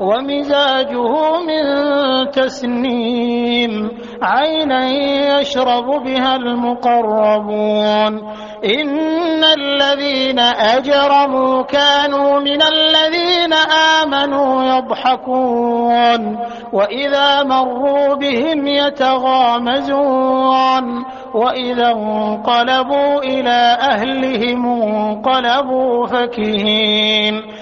ومزاجه من تسنيم عينا يشرب بها المقربون. إن الذين أجرموا كانوا من الذين آمنوا يضحكون. وإذا مروا بهم يتغامزون. وإذا انقلبوا إلى أهلهم انقلبوا فكهين.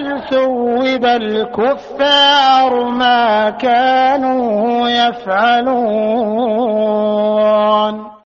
هل ثوب الكفار ما كانوا يفعلون